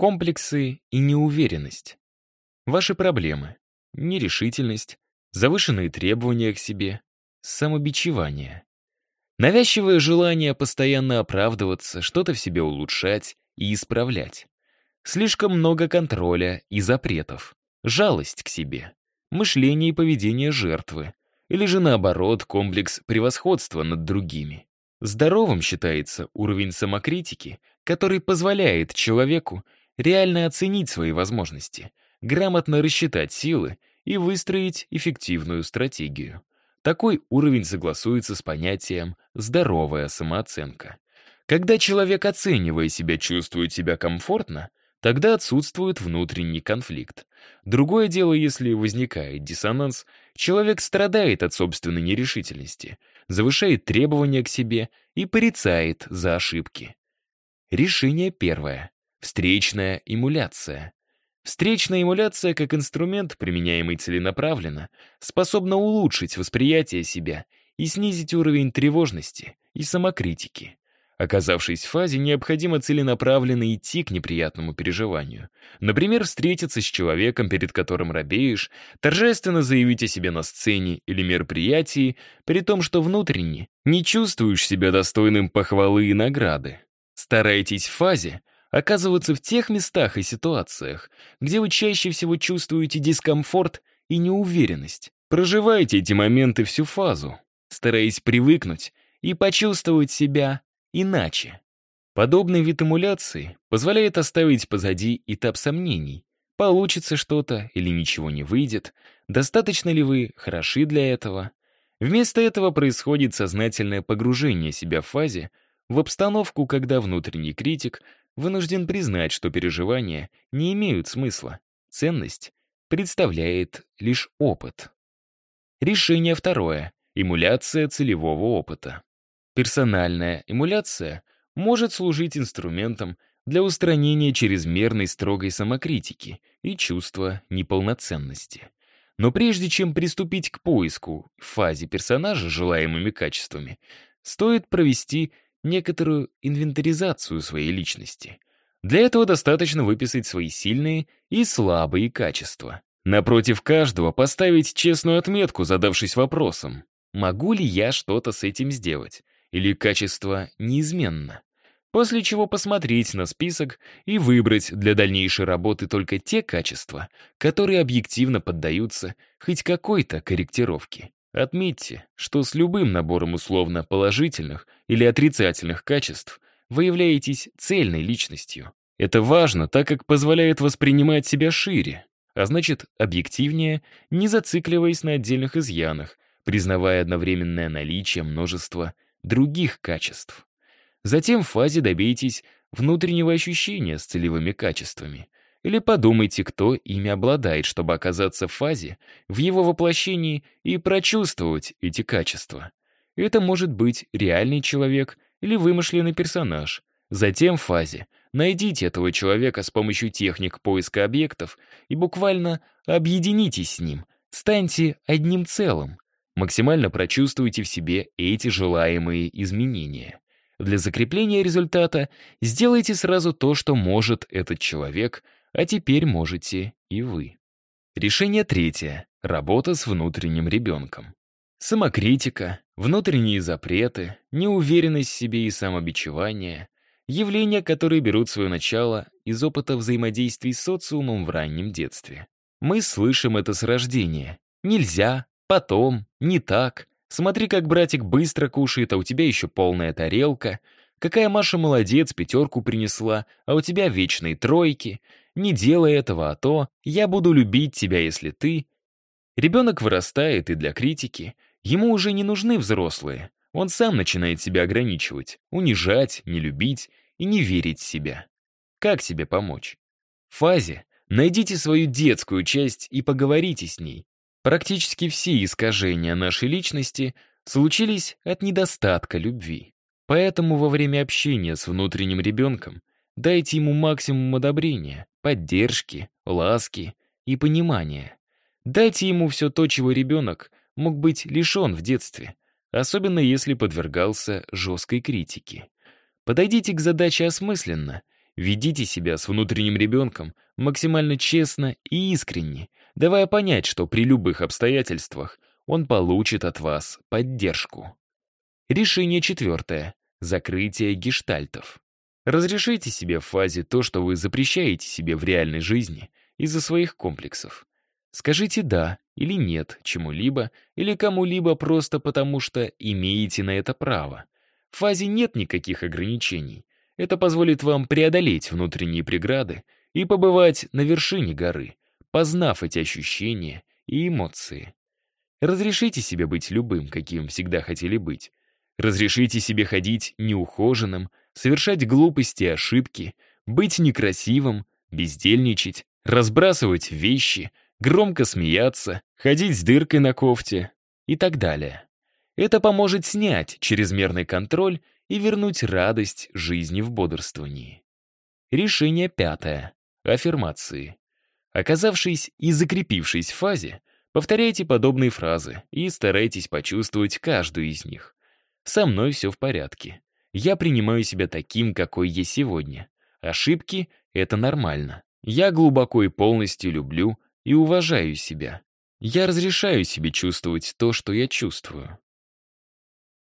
Комплексы и неуверенность. Ваши проблемы. Нерешительность, завышенные требования к себе, самобичевание. Навязчивое желание постоянно оправдываться, что-то в себе улучшать и исправлять. Слишком много контроля и запретов. Жалость к себе. Мышление и поведение жертвы. Или же наоборот, комплекс превосходства над другими. Здоровым считается уровень самокритики, который позволяет человеку реально оценить свои возможности, грамотно рассчитать силы и выстроить эффективную стратегию. Такой уровень согласуется с понятием «здоровая самооценка». Когда человек, оценивая себя, чувствует себя комфортно, тогда отсутствует внутренний конфликт. Другое дело, если возникает диссонанс, человек страдает от собственной нерешительности, завышает требования к себе и порицает за ошибки. Решение первое. Встречная эмуляция. Встречная эмуляция как инструмент, применяемый целенаправленно, способна улучшить восприятие себя и снизить уровень тревожности и самокритики. Оказавшись в фазе, необходимо целенаправленно идти к неприятному переживанию. Например, встретиться с человеком, перед которым робеешь, торжественно заявить о себе на сцене или мероприятии, при том, что внутренне не чувствуешь себя достойным похвалы и награды. Старайтесь в фазе оказываться в тех местах и ситуациях, где вы чаще всего чувствуете дискомфорт и неуверенность. Проживайте эти моменты всю фазу, стараясь привыкнуть и почувствовать себя иначе. Подобный вид эмуляции позволяет оставить позади этап сомнений. Получится что-то или ничего не выйдет, достаточно ли вы хороши для этого. Вместо этого происходит сознательное погружение себя в фазе в обстановку, когда внутренний критик вынужден признать, что переживания не имеют смысла. Ценность представляет лишь опыт. Решение второе. Эмуляция целевого опыта. Персональная эмуляция может служить инструментом для устранения чрезмерной строгой самокритики и чувства неполноценности. Но прежде чем приступить к поиску в фазе персонажа желаемыми качествами, стоит провести некоторую инвентаризацию своей личности. Для этого достаточно выписать свои сильные и слабые качества. Напротив каждого поставить честную отметку, задавшись вопросом, могу ли я что-то с этим сделать, или качество неизменно. После чего посмотреть на список и выбрать для дальнейшей работы только те качества, которые объективно поддаются хоть какой-то корректировке. Отметьте, что с любым набором условно положительных или отрицательных качеств вы являетесь цельной личностью. Это важно, так как позволяет воспринимать себя шире, а значит, объективнее, не зацикливаясь на отдельных изъянах, признавая одновременное наличие множества других качеств. Затем в фазе добейтесь внутреннего ощущения с целевыми качествами. Или подумайте, кто ими обладает, чтобы оказаться в фазе, в его воплощении и прочувствовать эти качества. Это может быть реальный человек или вымышленный персонаж. Затем в фазе найдите этого человека с помощью техник поиска объектов и буквально объединитесь с ним, станьте одним целым. Максимально прочувствуйте в себе эти желаемые изменения. Для закрепления результата сделайте сразу то, что может этот человек — а теперь можете и вы. Решение третье. Работа с внутренним ребенком. Самокритика, внутренние запреты, неуверенность в себе и самобичевание — явления, которые берут свое начало из опыта взаимодействий с социумом в раннем детстве. Мы слышим это с рождения. Нельзя, потом, не так. Смотри, как братик быстро кушает, а у тебя еще полная тарелка. Какая Маша молодец, пятерку принесла, а у тебя вечные тройки. Не делай этого, а то я буду любить тебя, если ты... Ребенок вырастает, и для критики ему уже не нужны взрослые. Он сам начинает себя ограничивать, унижать, не любить и не верить в себя. Как себе помочь? В фазе найдите свою детскую часть и поговорите с ней. Практически все искажения нашей личности случились от недостатка любви. Поэтому во время общения с внутренним ребенком дайте ему максимум одобрения, поддержки, ласки и понимания. Дайте ему все то, чего ребенок мог быть лишен в детстве, особенно если подвергался жесткой критике. Подойдите к задаче осмысленно, Ведите себя с внутренним ребенком максимально честно и искренне, давая понять, что при любых обстоятельствах он получит от вас поддержку. Решение четвертое. Закрытие гештальтов. Разрешите себе в фазе то, что вы запрещаете себе в реальной жизни из-за своих комплексов. Скажите «да» или «нет» чему-либо или кому-либо просто потому, что имеете на это право. В фазе нет никаких ограничений. Это позволит вам преодолеть внутренние преграды и побывать на вершине горы, познав эти ощущения и эмоции. Разрешите себе быть любым, каким всегда хотели быть. Разрешите себе ходить неухоженным, совершать глупости и ошибки, быть некрасивым, бездельничать, разбрасывать вещи, громко смеяться, ходить с дыркой на кофте и так далее. Это поможет снять чрезмерный контроль и вернуть радость жизни в бодрствовании. Решение пятое. Аффирмации. Оказавшись и закрепившись в фазе, повторяйте подобные фразы и старайтесь почувствовать каждую из них. Со мной все в порядке. Я принимаю себя таким, какой я сегодня. Ошибки — это нормально. Я глубоко и полностью люблю и уважаю себя. Я разрешаю себе чувствовать то, что я чувствую.